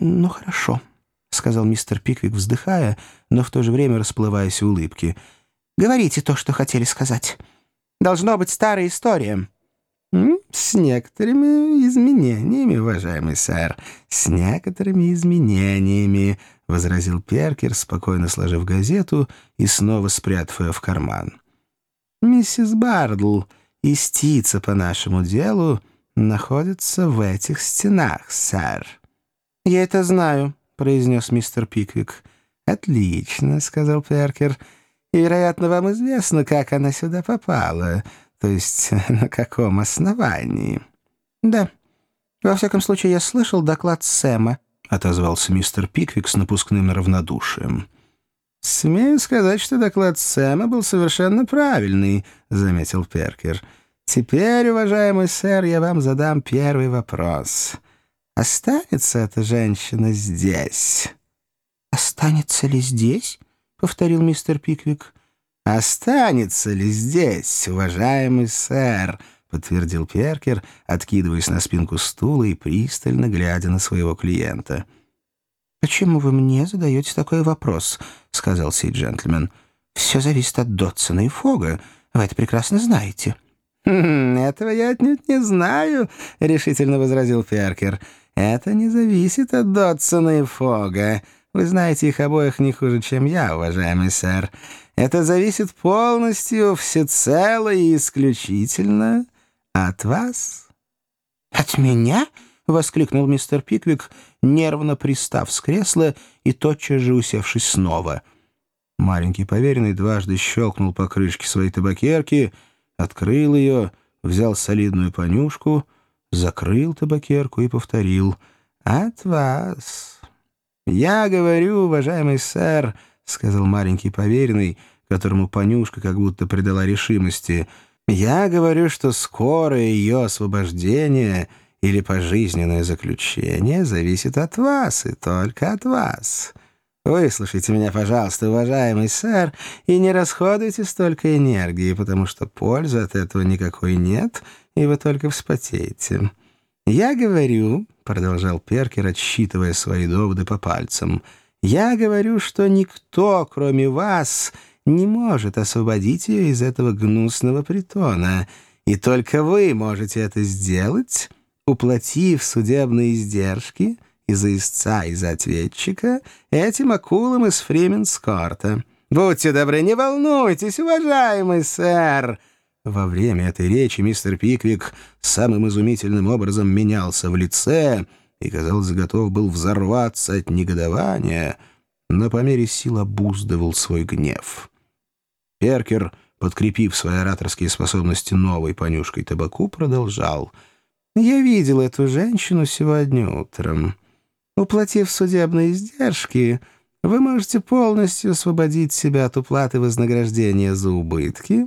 «Ну, хорошо», — сказал мистер Пиквик, вздыхая, но в то же время расплываясь в улыбке. «Говорите то, что хотели сказать. Должно быть старая история». «С некоторыми изменениями, уважаемый сэр, с некоторыми изменениями», — возразил Перкер, спокойно сложив газету и снова спрятав ее в карман. «Миссис Бардл, истица по нашему делу, находится в этих стенах, сэр». «Я это знаю», — произнес мистер Пиквик. «Отлично», — сказал Перкер. «И, вероятно, вам известно, как она сюда попала». То есть на каком основании? Да. Во всяком случае, я слышал доклад Сэма, отозвался мистер Пиквик с напускным равнодушием. «Смею сказать, что доклад Сэма был совершенно правильный», — заметил Перкер. «Теперь, уважаемый сэр, я вам задам первый вопрос. Останется эта женщина здесь?» «Останется ли здесь?» — повторил мистер Пиквик. «Останется ли здесь, уважаемый сэр?» — подтвердил Перкер, откидываясь на спинку стула и пристально глядя на своего клиента. «Почему вы мне задаете такой вопрос?» — сказал сей джентльмен. «Все зависит от Дотсона и Фога. Вы это прекрасно знаете». «Хм, «Этого я отнюдь не знаю», — решительно возразил Перкер. «Это не зависит от Дотсона и Фога. Вы знаете их обоих не хуже, чем я, уважаемый сэр. Это зависит полностью, всецело и исключительно от вас». «От меня?» — воскликнул мистер Пиквик, нервно пристав с кресла и тотчас же усевшись снова. Маленький поверенный дважды щелкнул по крышке своей табакерки, открыл ее, взял солидную понюшку, закрыл табакерку и повторил «От вас». «Я говорю, уважаемый сэр», — сказал маленький поверенный, которому Понюшка как будто придала решимости. «Я говорю, что скорое ее освобождение или пожизненное заключение зависит от вас и только от вас. Выслушайте меня, пожалуйста, уважаемый сэр, и не расходуйте столько энергии, потому что пользы от этого никакой нет, и вы только вспотеете. Я говорю, — продолжал Перкер, отсчитывая свои доводы по пальцам, — я говорю, что никто, кроме вас, не может освободить ее из этого гнусного притона, и только вы можете это сделать, уплатив судебные издержки из-за истца и за ответчика этим акулам из Фрименскорта. Будьте добры, не волнуйтесь, уважаемый сэр!» Во время этой речи мистер Пиквик самым изумительным образом менялся в лице — и, казалось, готов был взорваться от негодования, но по мере сил обуздывал свой гнев. Перкер, подкрепив свои ораторские способности новой понюшкой табаку, продолжал. «Я видел эту женщину сегодня утром. Уплатив судебные издержки, вы можете полностью освободить себя от уплаты вознаграждения за убытки».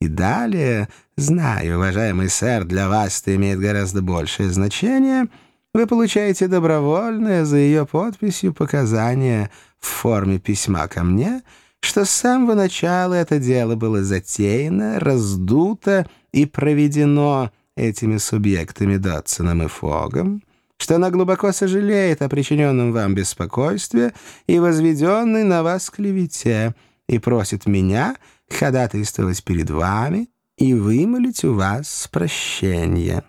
И далее, знаю, уважаемый сэр, для вас это имеет гораздо большее значение — вы получаете добровольное за ее подписью показание в форме письма ко мне, что с самого начала это дело было затеяно, раздуто и проведено этими субъектами Датсоном и Фогом, что она глубоко сожалеет о причиненном вам беспокойстве и возведенной на вас клевете, и просит меня ходатайствовать перед вами и вымолить у вас прощение».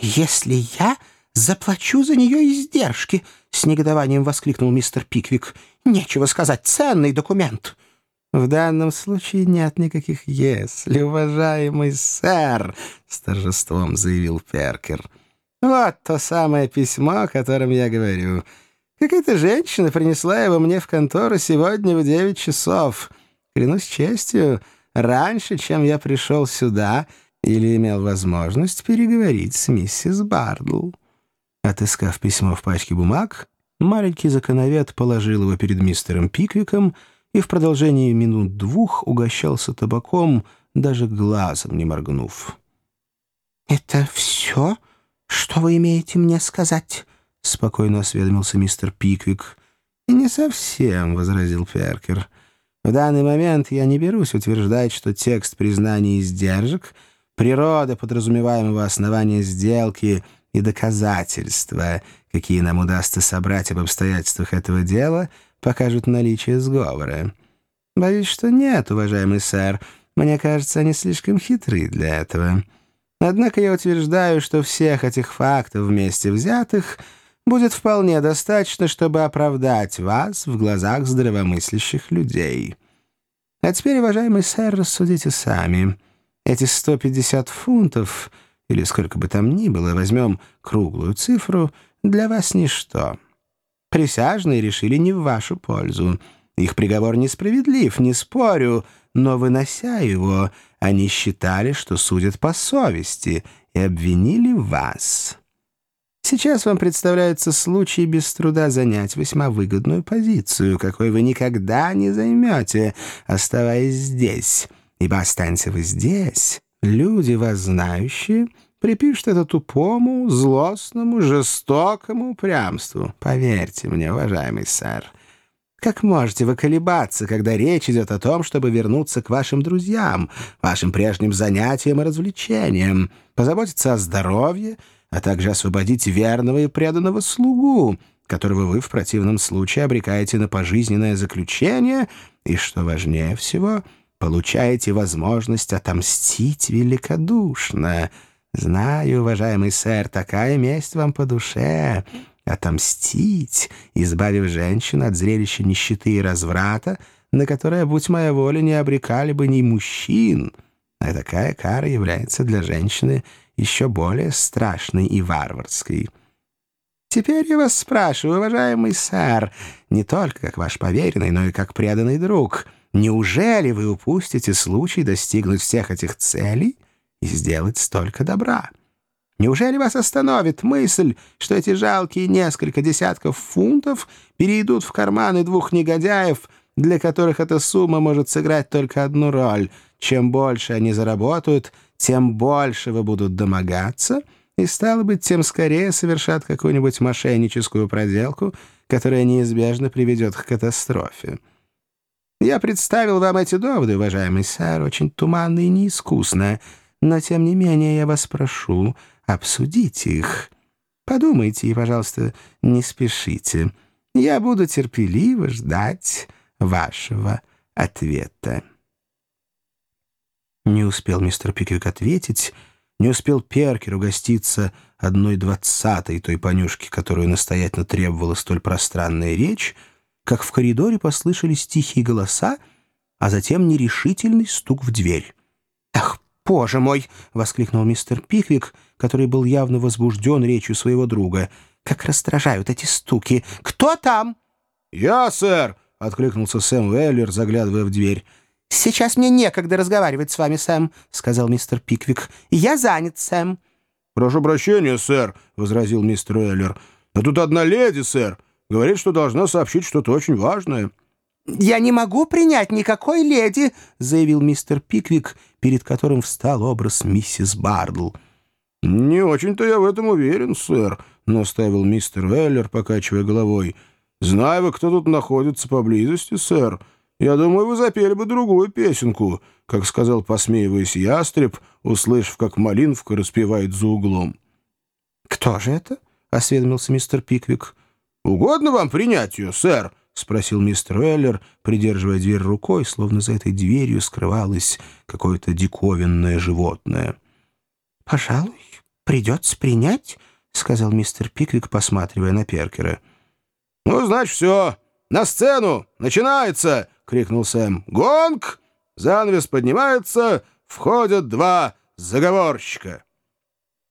«Если я заплачу за нее издержки!» — с негодованием воскликнул мистер Пиквик. «Нечего сказать, ценный документ!» «В данном случае нет никаких «если», уважаемый сэр!» — с торжеством заявил Перкер. «Вот то самое письмо, о котором я говорю. Какая-то женщина принесла его мне в контору сегодня в девять часов. Клянусь честью, раньше, чем я пришел сюда...» или имел возможность переговорить с миссис Бардл. Отыскав письмо в пачке бумаг, маленький законовед положил его перед мистером Пиквиком и в продолжении минут двух угощался табаком, даже глазом не моргнув. «Это все, что вы имеете мне сказать?» — спокойно осведомился мистер Пиквик. «И не совсем», — возразил Перкер. «В данный момент я не берусь утверждать, что текст признания издержек — природа подразумеваемого основания сделки и доказательства, какие нам удастся собрать об обстоятельствах этого дела, покажут наличие сговора. Боюсь, что нет, уважаемый сэр. Мне кажется, они слишком хитры для этого. Однако я утверждаю, что всех этих фактов вместе взятых будет вполне достаточно, чтобы оправдать вас в глазах здравомыслящих людей. А теперь, уважаемый сэр, рассудите сами. Эти 150 фунтов, или сколько бы там ни было, возьмем круглую цифру, для вас ничто. Присяжные решили не в вашу пользу. Их приговор несправедлив, не спорю, но, вынося его, они считали, что судят по совести, и обвинили вас. Сейчас вам представляется случай без труда занять весьма выгодную позицию, какой вы никогда не займете, оставаясь здесь. Ибо останься вы здесь, люди вас знающие припишут это тупому, злостному, жестокому упрямству. Поверьте мне, уважаемый сэр. Как можете вы колебаться, когда речь идет о том, чтобы вернуться к вашим друзьям, вашим прежним занятиям и развлечениям, позаботиться о здоровье, а также освободить верного и преданного слугу, которого вы в противном случае обрекаете на пожизненное заключение и, что важнее всего, получаете возможность отомстить великодушно. Знаю, уважаемый сэр, такая месть вам по душе. Отомстить, избавив женщину от зрелища нищеты и разврата, на которое, будь моя воля, не обрекали бы ни мужчин. А такая кара является для женщины еще более страшной и варварской. Теперь я вас спрашиваю, уважаемый сэр, не только как ваш поверенный, но и как преданный друг, неужели вы упустите случай достигнуть всех этих целей и сделать столько добра? Неужели вас остановит мысль, что эти жалкие несколько десятков фунтов перейдут в карманы двух негодяев, для которых эта сумма может сыграть только одну роль? Чем больше они заработают — тем больше вы будут домогаться, и, стало быть, тем скорее совершат какую-нибудь мошенническую проделку, которая неизбежно приведет к катастрофе. Я представил вам эти доводы, уважаемый сэр, очень туманно и неискусно, но, тем не менее, я вас прошу обсудить их. Подумайте и, пожалуйста, не спешите. Я буду терпеливо ждать вашего ответа. Не успел мистер Пиквик ответить, не успел Перкер угоститься одной двадцатой той понюшки, которую настоятельно требовала столь пространная речь, как в коридоре послышались тихие голоса, а затем нерешительный стук в дверь. «Ах, боже мой!» — воскликнул мистер Пиквик, который был явно возбужден речью своего друга. «Как раздражают эти стуки! Кто там?» «Я, сэр!» — откликнулся Сэм Уэллер, заглядывая в дверь. «Сейчас мне некогда разговаривать с вами, Сэм», — сказал мистер Пиквик. «Я занят, Сэм». «Прошу прощения, сэр», — возразил мистер Эллер. «Но тут одна леди, сэр. Говорит, что должна сообщить что-то очень важное». «Я не могу принять никакой леди», — заявил мистер Пиквик, перед которым встал образ миссис Бардл. «Не очень-то я в этом уверен, сэр», — наставил мистер Эллер, покачивая головой. «Знаю вы, кто тут находится поблизости, сэр». Я думаю, вы запели бы другую песенку, как сказал, посмеиваясь ястреб, услышав, как Малиновка распевает за углом. «Кто же это?» — осведомился мистер Пиквик. «Угодно вам принять ее, сэр?» — спросил мистер Уэллер, придерживая дверь рукой, словно за этой дверью скрывалось какое-то диковинное животное. «Пожалуй, придется принять», — сказал мистер Пиквик, посматривая на Перкера. «Ну, значит, все. На сцену! Начинается!» — крикнул Сэм. «Гонг! Занавес поднимается, входят два заговорщика!»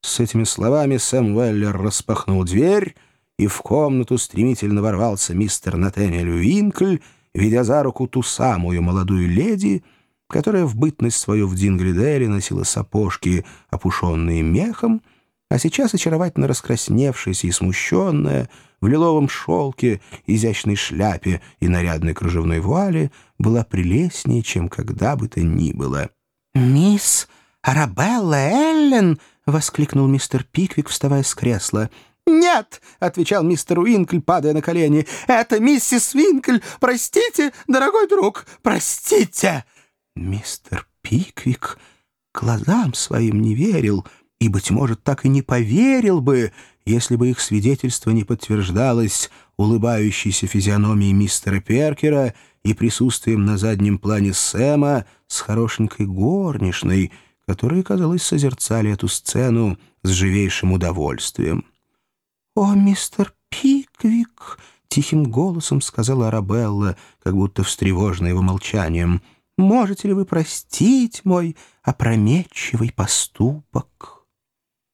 С этими словами Сэм Уэллер распахнул дверь, и в комнату стремительно ворвался мистер Натаниэль Уинкль, ведя за руку ту самую молодую леди, которая в бытность свою в Дингриделе носила сапожки, опушенные мехом, а сейчас очаровательно раскрасневшаяся и смущенная, в лиловом шелке, изящной шляпе и нарядной кружевной вуале, была прелестнее, чем когда бы то ни было. «Мисс Арабелла Эллен!» — воскликнул мистер Пиквик, вставая с кресла. «Нет!» — отвечал мистер Уинкль, падая на колени. «Это миссис Уинкль! Простите, дорогой друг, простите!» Мистер Пиквик глазам своим не верил — и, быть может, так и не поверил бы, если бы их свидетельство не подтверждалось улыбающейся физиономией мистера Перкера и присутствием на заднем плане Сэма с хорошенькой горничной, которые, казалось, созерцали эту сцену с живейшим удовольствием. «О, мистер Пиквик!» — тихим голосом сказала Арабелла, как будто встревоженная его молчанием. «Можете ли вы простить мой опрометчивый поступок?»